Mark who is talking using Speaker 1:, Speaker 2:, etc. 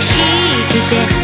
Speaker 1: しくて